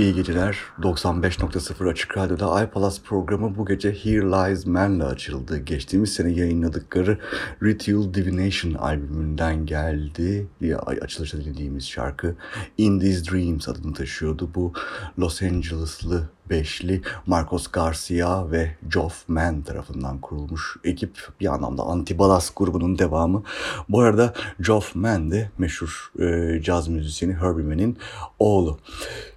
İyi geceler. 95.0 Açık Radyo'da iPalas programı bu gece Here Lies Man'la açıldı. Geçtiğimiz sene yayınladıkları Ritual Divination albümünden geldi diye açılışta dinlediğimiz şarkı In These Dreams adını taşıyordu. Bu Los Angeles'lı beşli Marcos Garcia ve Geoff Mann tarafından kurulmuş ekip bir anlamda Antibalas grubunun devamı. Bu arada Geoff Mann de meşhur e, caz müzisyeni Herbie Mann'in oğlu.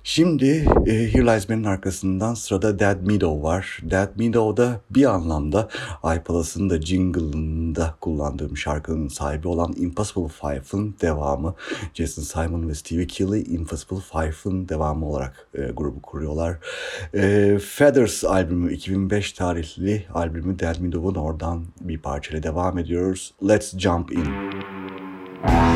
Şimdi e, Here Lies Man'in arkasından sırada Dead Meadow var. Dead Meadow'da bir anlamda iPalas'ın da jingle'ında kullandığım şarkının sahibi olan Impossible Five'ın devamı. Jason Simon ve Stevie Kelly Impossible Five'ın devamı olarak e, grubu kuruyorlar. E, Feathers albümü 2005 tarihli albümü Dead Meadow'un oradan bir parçayla devam ediyoruz. Let's Jump In. Dead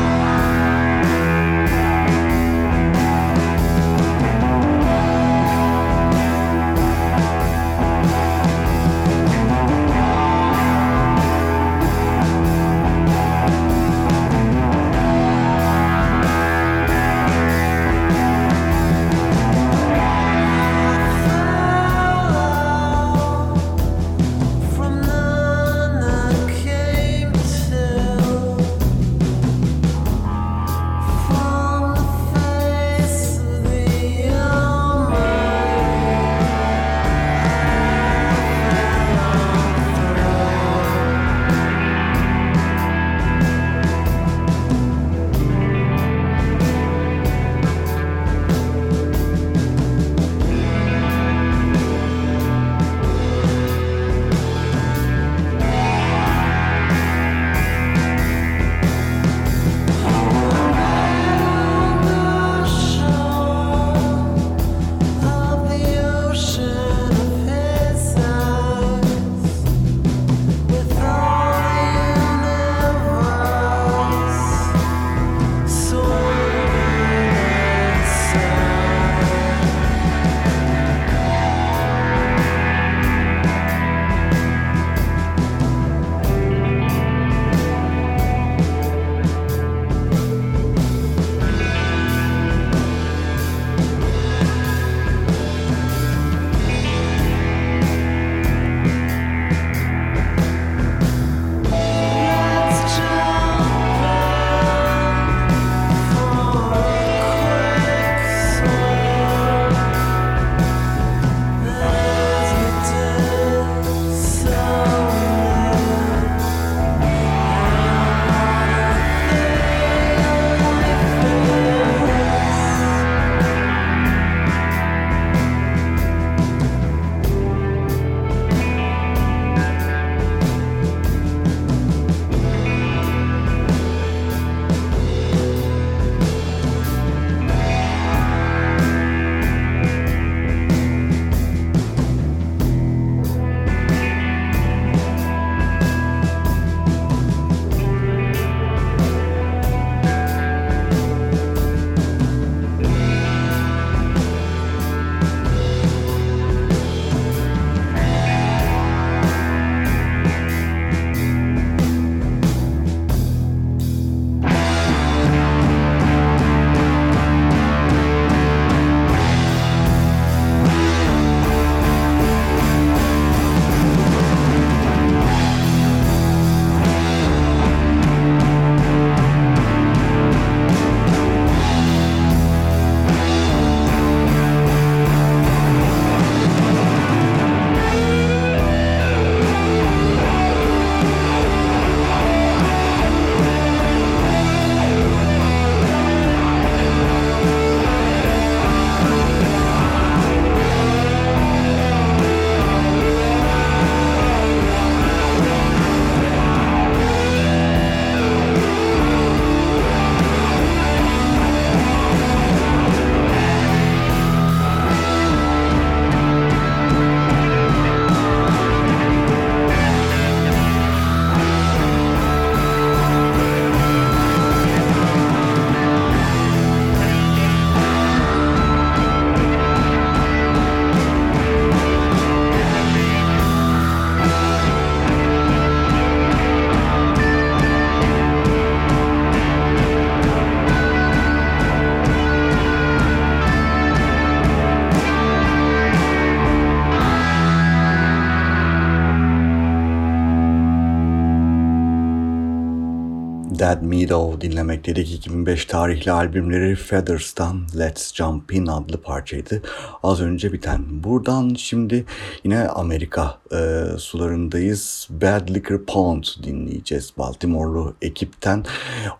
Meadow dinlemekteydik. 2005 tarihli albümleri Feathers'tan Let's Jump In adlı parçaydı. Az önce biten. Buradan şimdi yine Amerika e, sularındayız. Bad Liquor Pond dinleyeceğiz. Baltimore'lu ekipten.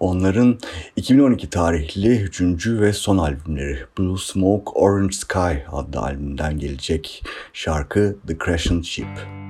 Onların 2012 tarihli 3. ve son albümleri Blue Smoke Orange Sky adlı albümden gelecek şarkı The Crescent Ship. Bad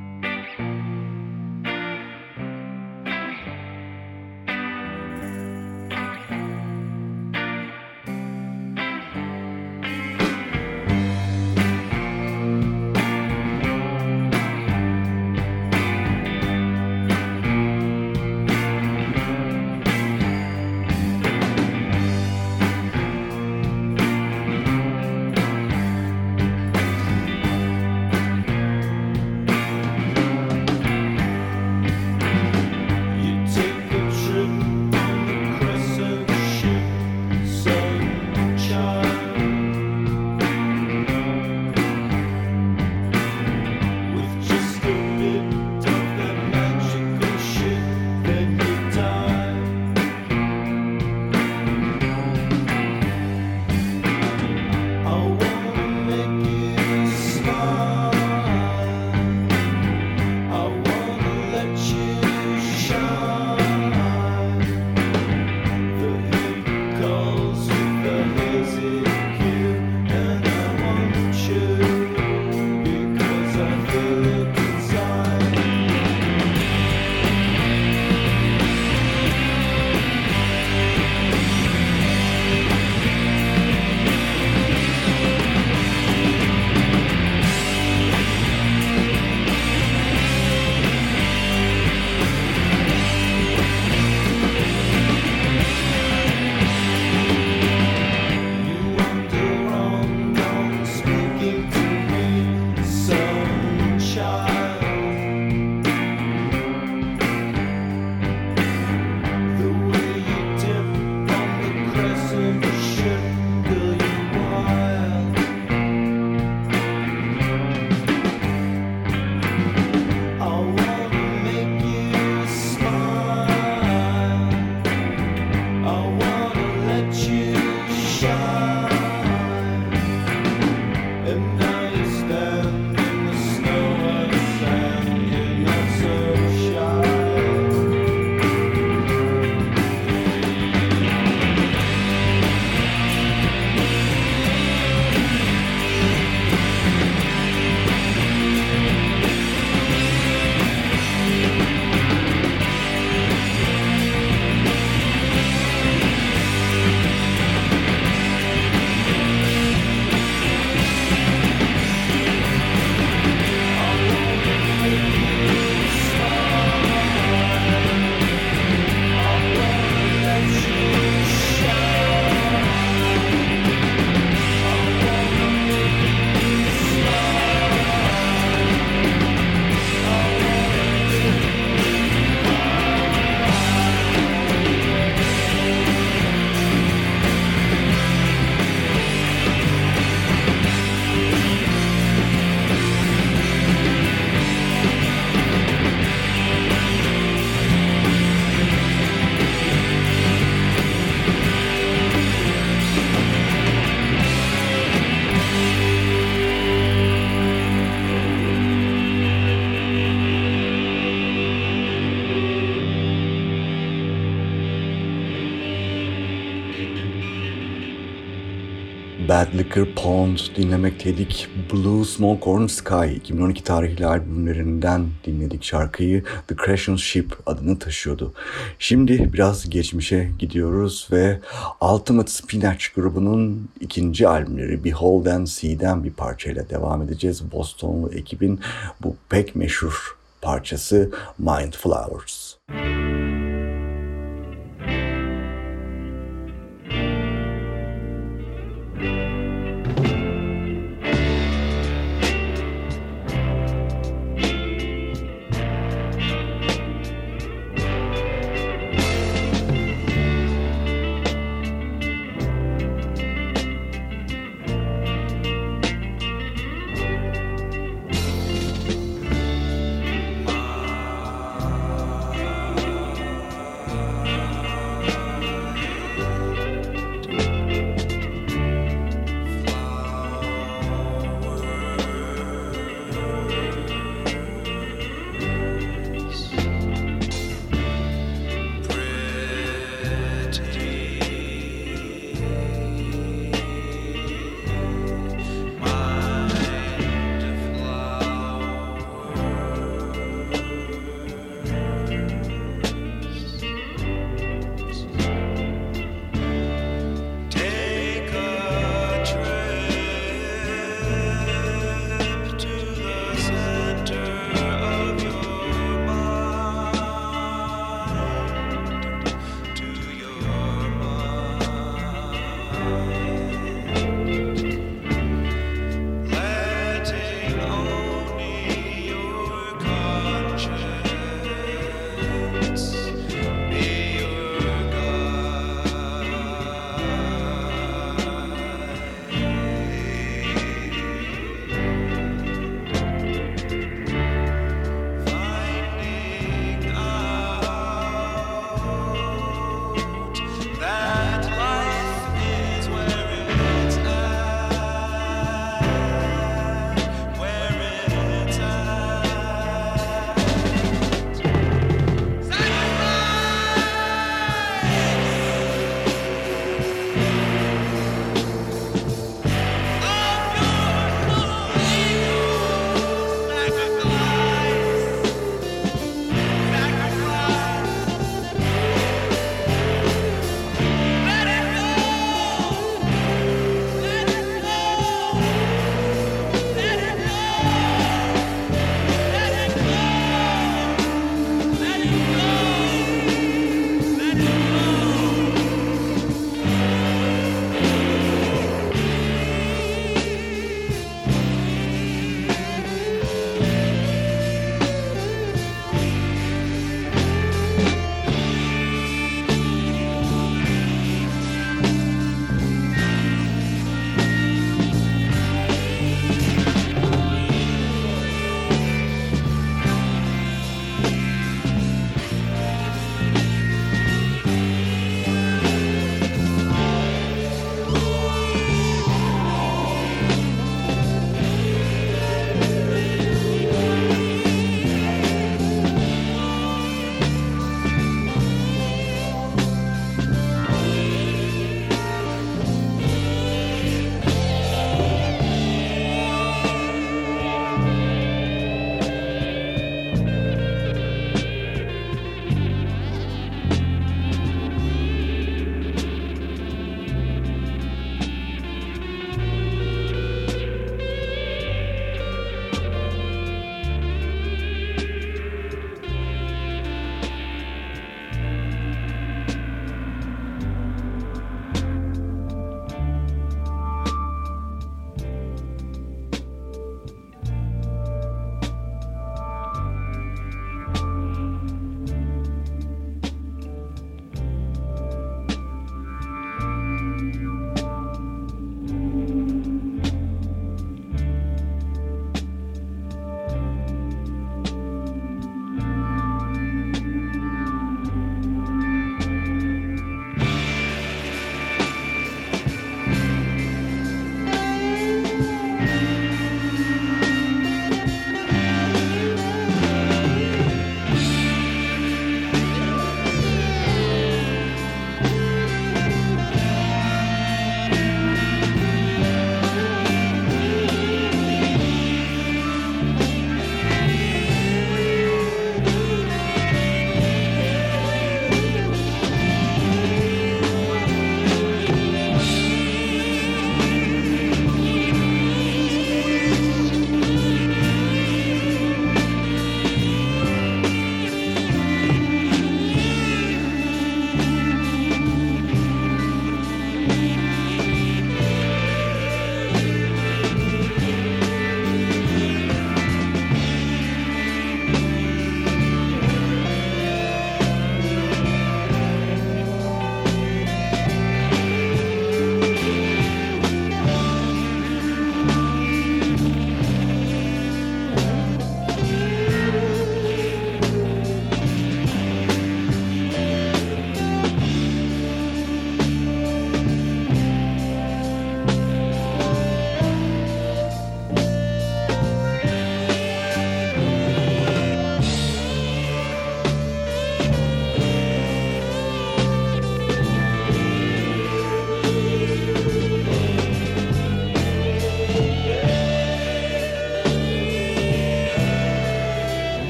Liquor Pond dinlemekteydik. Blue Smoke Orange Sky 2012 tarihli albümlerinden dinledik şarkıyı. The Crescent Ship adını taşıyordu. Şimdi biraz geçmişe gidiyoruz ve Ultimate Spinach grubunun ikinci albümleri Behold and See'den bir parçayla devam edeceğiz. Bostonlu ekibin bu pek meşhur parçası Mind Flowers. Müzik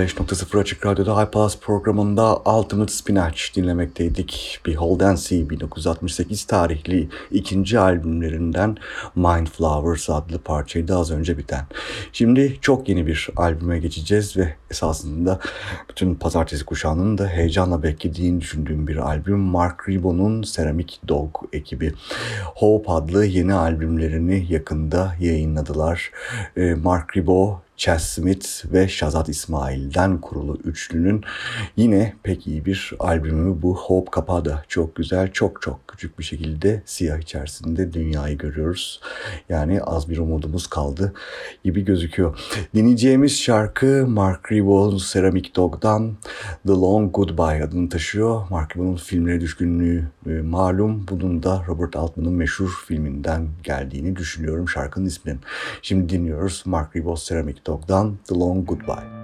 ...95.0 Açık Radyo'da iPlus programında Ultimate Spinach dinlemekteydik. Behold and See 1968 tarihli ikinci albümlerinden Mind Flowers adlı parçaydı az önce biten. Şimdi çok yeni bir albüme geçeceğiz ve esasında bütün pazartesi kuşağının da heyecanla beklediğini düşündüğüm bir albüm. Mark Ribon'un Ceramic Dog ekibi. Hope adlı yeni albümlerini yakında yayınladılar. Ee, Mark Ribon Chas Smith ve Shazad İsmail'den kurulu üçlünün yine pek iyi bir albümü bu. Hope kapağı da çok güzel, çok çok küçük bir şekilde siyah içerisinde dünyayı görüyoruz. Yani az bir umudumuz kaldı gibi gözüküyor. Dinleyeceğimiz şarkı Mark Ribot'un Ceramic Dog'dan The Long Goodbye adını taşıyor. Mark Ribot'un filmlere düşkünlüğü e, malum. Bunun da Robert Altman'ın meşhur filminden geldiğini düşünüyorum şarkının isminin. Şimdi dinliyoruz Mark Ribot Ceramic Dog'dan The Long Goodbye.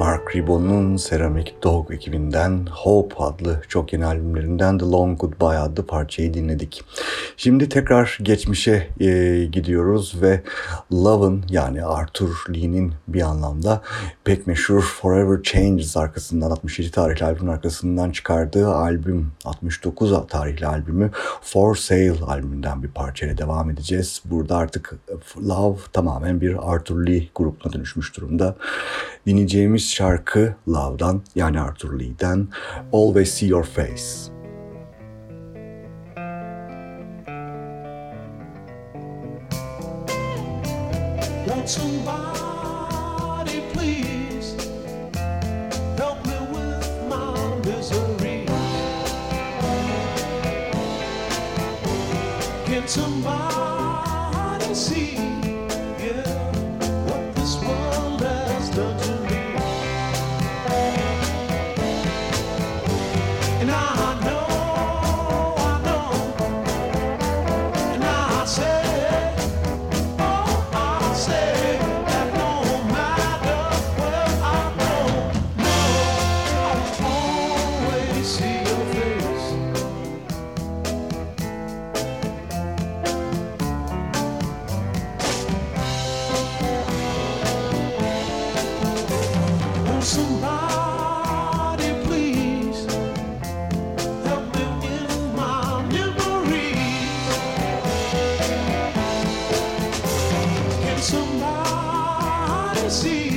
Mark Ribon'un Ceramic Dog ekibinden Hope adlı çok yeni albümlerinden The Long Goodbye adlı parçayı dinledik. Şimdi tekrar geçmişe e, gidiyoruz ve Love'ın yani Arthur Lee'nin bir anlamda pek meşhur Forever Changes arkasından 67 tarihli albümün arkasından çıkardığı albüm 69 tarihli albümü For Sale albümünden bir parçayla devam edeceğiz. Burada artık Love tamamen bir Arthur Lee grubuna dönüşmüş durumda. Dinleyeceğimiz şarkı Love'dan yani Arthur Lee'den Always See Your Face. Want somebody, see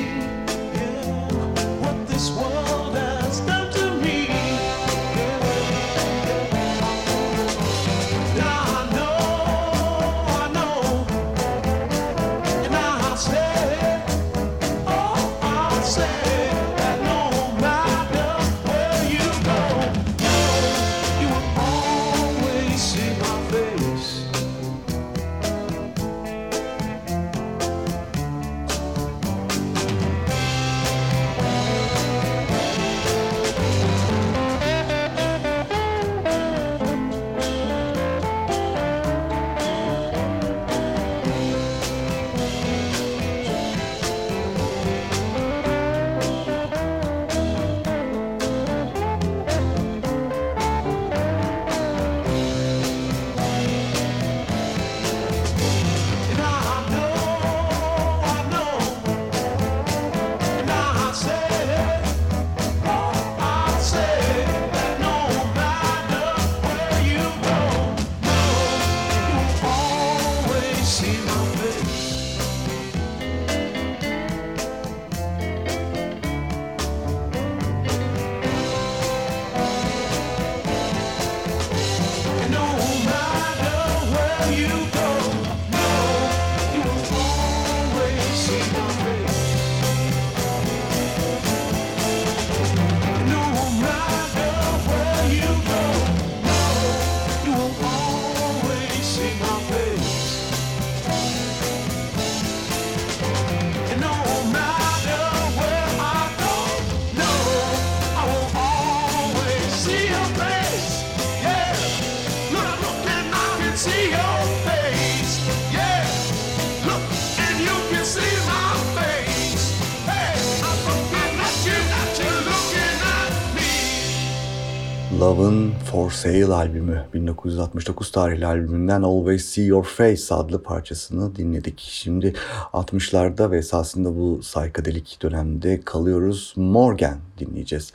Love'ın For Sale albümü 1969 tarihli albümünden Always See Your Face adlı parçasını dinledik. Şimdi 60'larda ve esasında bu saykadelik dönemde kalıyoruz. Morgan dinleyeceğiz.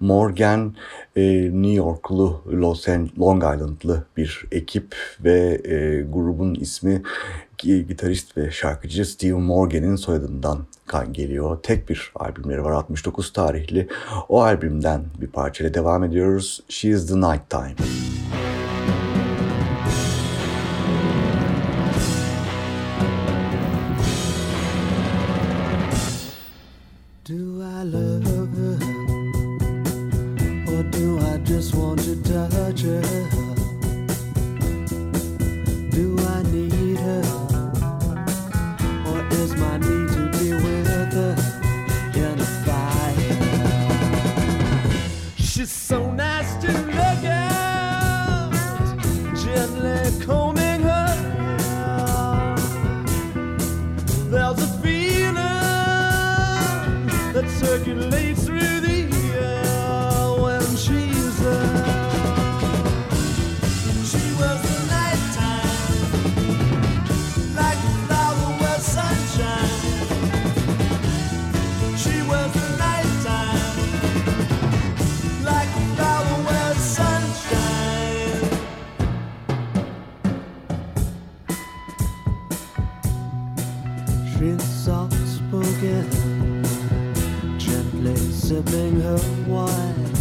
Morgan e, New Yorklu Los Long Island'lı bir ekip ve e, grubun ismi gitarist ve şarkıcı Steve Morgan'in soyadından kan geliyor. Tek bir albümleri var 69 tarihli. O albümden bir parçayla devam ediyoruz. She is the Night Time. She's soft spoken, gently sipping her wine.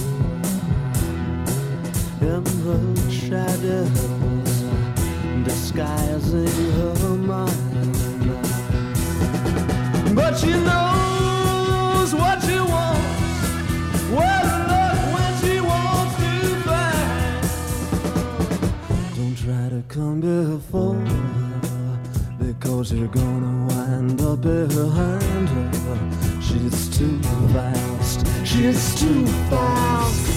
Emerald shadows disguising her mind. But she knows what she wants, to look when she wants to find. Don't try to come before because you're gonna wind up behind her. She's too fast, she's too fast.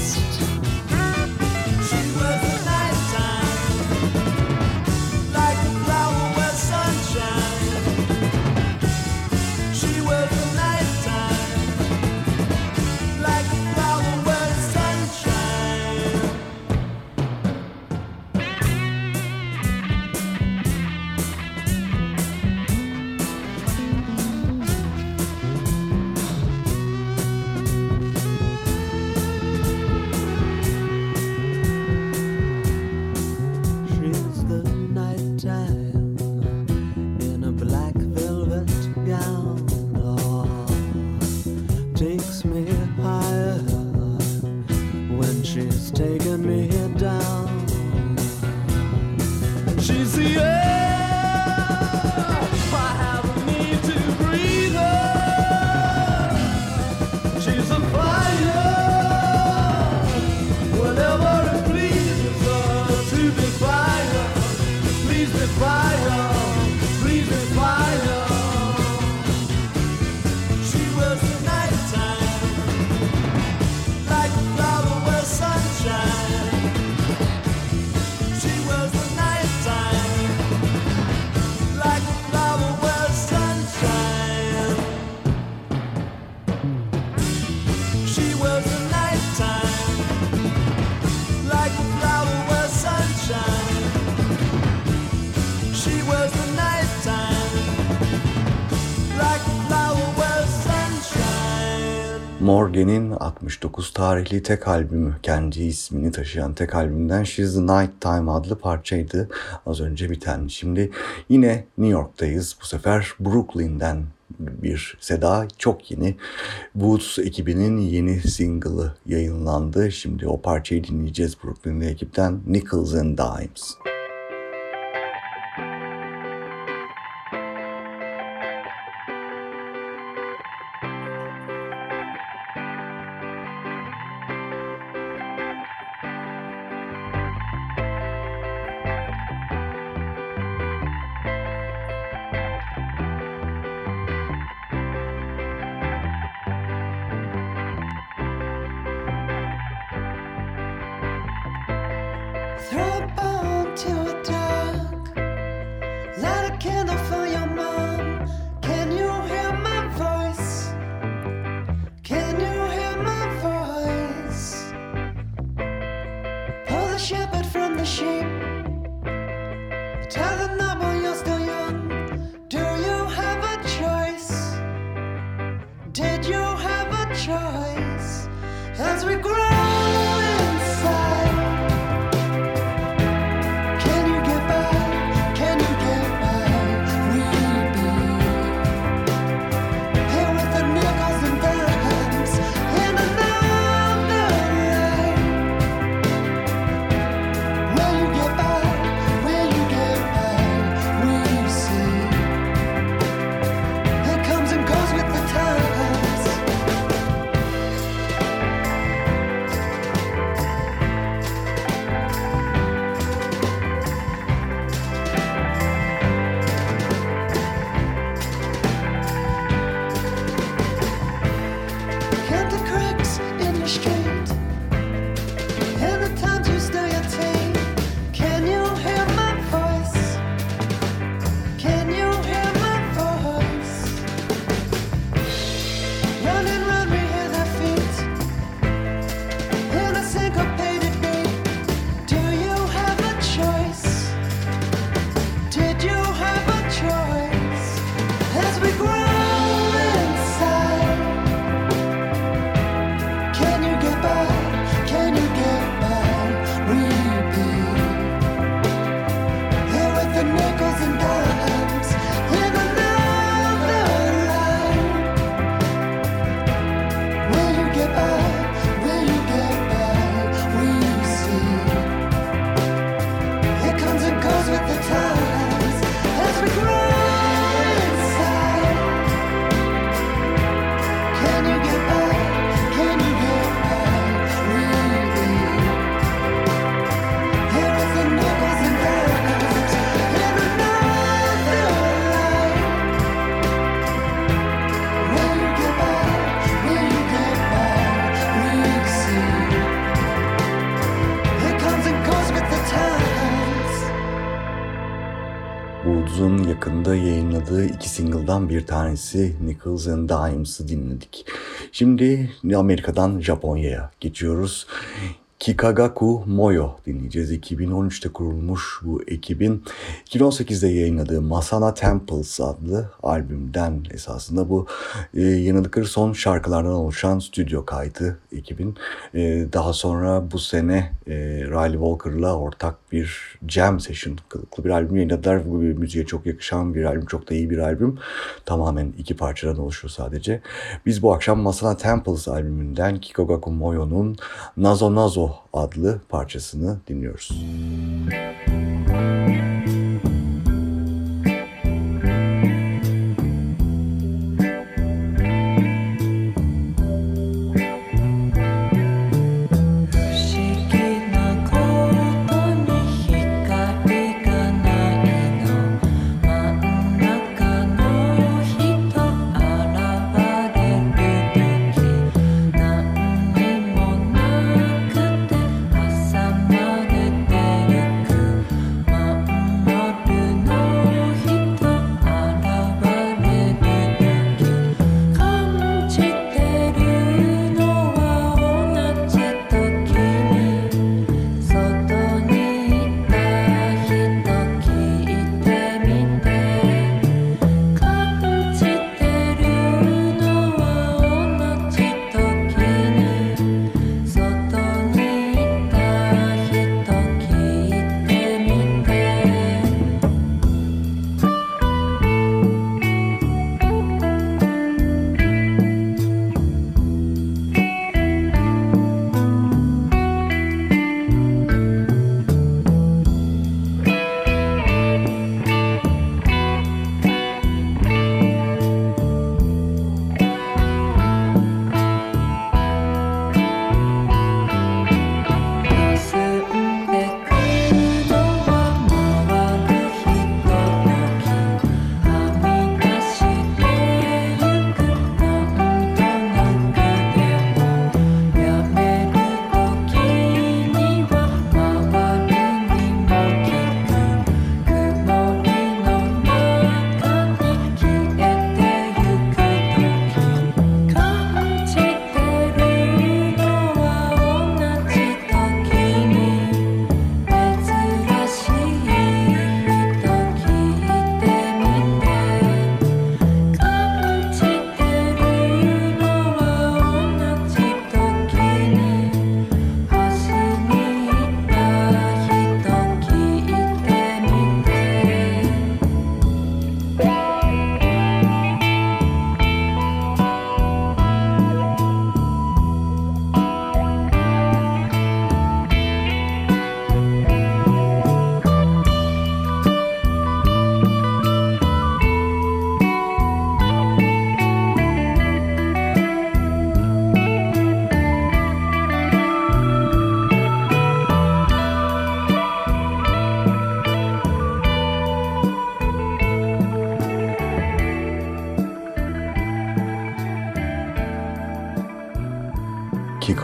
Morgan'in 69 tarihli tek albümü, kendi ismini taşıyan tek albümden She's the Night Time adlı parçaydı az önce biten. Şimdi yine New York'tayız. Bu sefer Brooklyn'den bir seda çok yeni. Boots ekibinin yeni single'ı yayınlandı. Şimdi o parçayı dinleyeceğiz Brooklyn'li ekipten Nickels and Dimes. Throw Rose'un yakında yayınladığı iki single'dan bir tanesi Nichols and Dimes'ı dinledik. Şimdi Amerika'dan Japonya'ya geçiyoruz. Kikagaku Moyo dinleyeceğiz. 2013'te kurulmuş bu ekibin 2018'de yayınladığı Masana Temples adlı albümden esasında bu e, yanıldıkları son şarkılardan oluşan stüdyo kaydı ekibin. E, daha sonra bu sene e, Riley Walker'la ortak bir jam session kılıklı bir albüm yayınladılar. Bu bir müziğe çok yakışan bir albüm, çok da iyi bir albüm. Tamamen iki parçadan oluşuyor sadece. Biz bu akşam Masana Temples albümünden Kikagaku Moyo'nun Nazo Nazo Adlı parçasını dinliyoruz. Müzik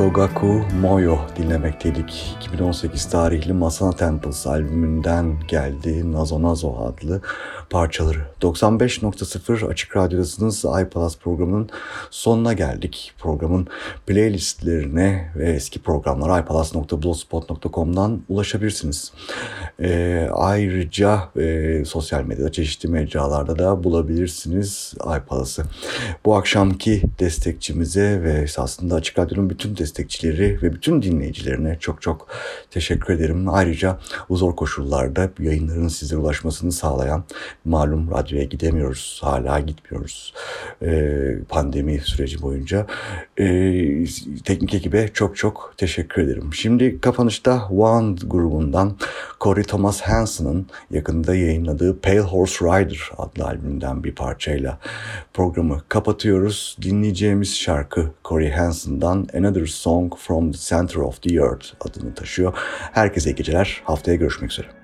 Shikogaku Moyo dinlemekteydik. 2018 tarihli Masana Temples albümünden geldi Nazo Nazo adlı parçaları. 95.0 Açık Radyo'dasınız iPlus programının sonuna geldik. Programın playlistlerine ve eski programlara iPlus.blogspot.com'dan ulaşabilirsiniz. Ee, ayrıca e, sosyal medyada çeşitli mecralarda da bulabilirsiniz iPlus'ı. Bu akşamki destekçimize ve esasında Açık Radyo'nun bütün destekçileri ve bütün dinleyicilerine çok çok teşekkür ederim. Ayrıca bu zor koşullarda yayınların size ulaşmasını sağlayan malum radyoya gidemiyoruz. Hala gitmiyoruz. Ee, pandemi süreci boyunca. Ee, teknik ekibe çok çok teşekkür ederim. Şimdi kapanışta Wand grubundan Corey Thomas Hansen'ın yakında yayınladığı Pale Horse Rider adlı albümünden bir parçayla programı kapatıyoruz. Dinleyeceğimiz şarkı Corey Hansen'dan Another Song from the Center of the Earth adını taşıyor. Herkese iyi geceler. Haftaya görüşmek üzere.